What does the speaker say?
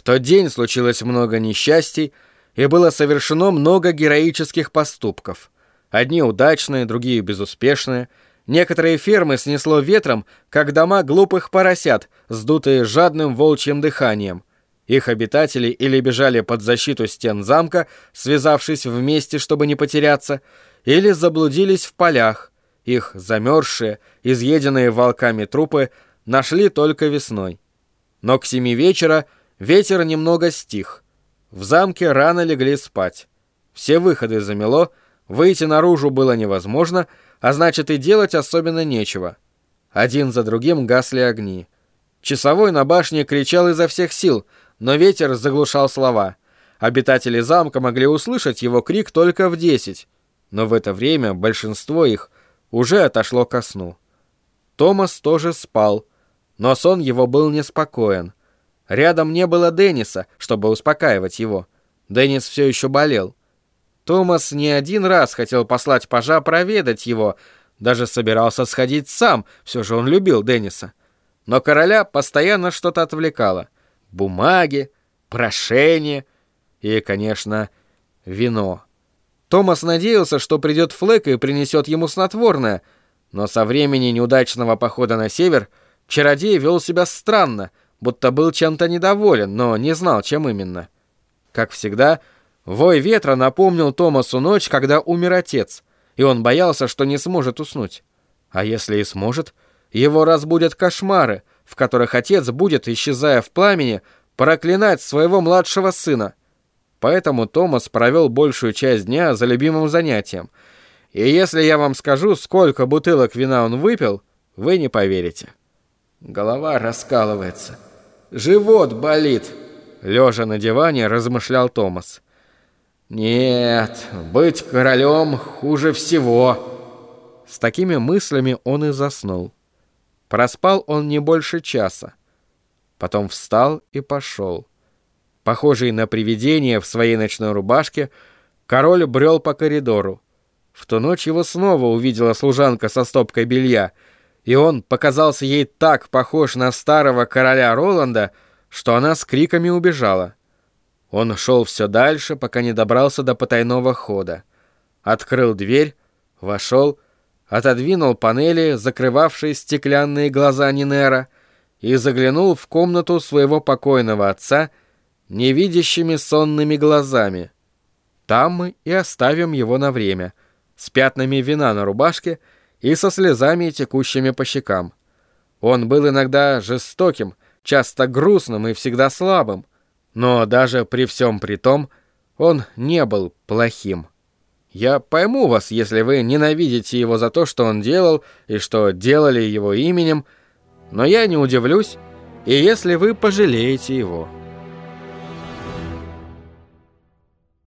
В тот день случилось много несчастий, и было совершено много героических поступков. Одни удачные, другие безуспешные. Некоторые фермы снесло ветром, как дома глупых поросят, сдутые жадным волчьим дыханием. Их обитатели или бежали под защиту стен замка, связавшись вместе, чтобы не потеряться, или заблудились в полях. Их замерзшие, изъеденные волками трупы нашли только весной. Но к семи вечера ветер немного стих. В замке рано легли спать. Все выходы замело, выйти наружу было невозможно, а значит и делать особенно нечего. Один за другим гасли огни. Часовой на башне кричал изо всех сил — но ветер заглушал слова. Обитатели замка могли услышать его крик только в десять, но в это время большинство их уже отошло ко сну. Томас тоже спал, но сон его был неспокоен. Рядом не было Денниса, чтобы успокаивать его. Деннис все еще болел. Томас не один раз хотел послать пажа проведать его, даже собирался сходить сам, все же он любил Денниса. Но короля постоянно что-то отвлекало — бумаги, прошения и, конечно, вино. Томас надеялся, что придет Флэк и принесет ему снотворное, но со времени неудачного похода на север чародей вел себя странно, будто был чем-то недоволен, но не знал, чем именно. Как всегда, вой ветра напомнил Томасу ночь, когда умер отец, и он боялся, что не сможет уснуть. А если и сможет, его разбудят кошмары, в которых отец будет, исчезая в пламени, проклинать своего младшего сына. Поэтому Томас провел большую часть дня за любимым занятием. И если я вам скажу, сколько бутылок вина он выпил, вы не поверите. Голова раскалывается. Живот болит. Лежа на диване, размышлял Томас. Нет, быть королем хуже всего. С такими мыслями он и заснул. Проспал он не больше часа. Потом встал и пошел. Похожий на привидение в своей ночной рубашке, король брел по коридору. В ту ночь его снова увидела служанка со стопкой белья, и он показался ей так похож на старого короля Роланда, что она с криками убежала. Он шел все дальше, пока не добрался до потайного хода. Открыл дверь, вошел отодвинул панели, закрывавшие стеклянные глаза Нинера, и заглянул в комнату своего покойного отца невидящими сонными глазами. Там мы и оставим его на время, с пятнами вина на рубашке и со слезами, текущими по щекам. Он был иногда жестоким, часто грустным и всегда слабым, но даже при всем при том он не был плохим. Я пойму вас, если вы ненавидите его за то, что он делал и что делали его именем, но я не удивлюсь, и если вы пожалеете его».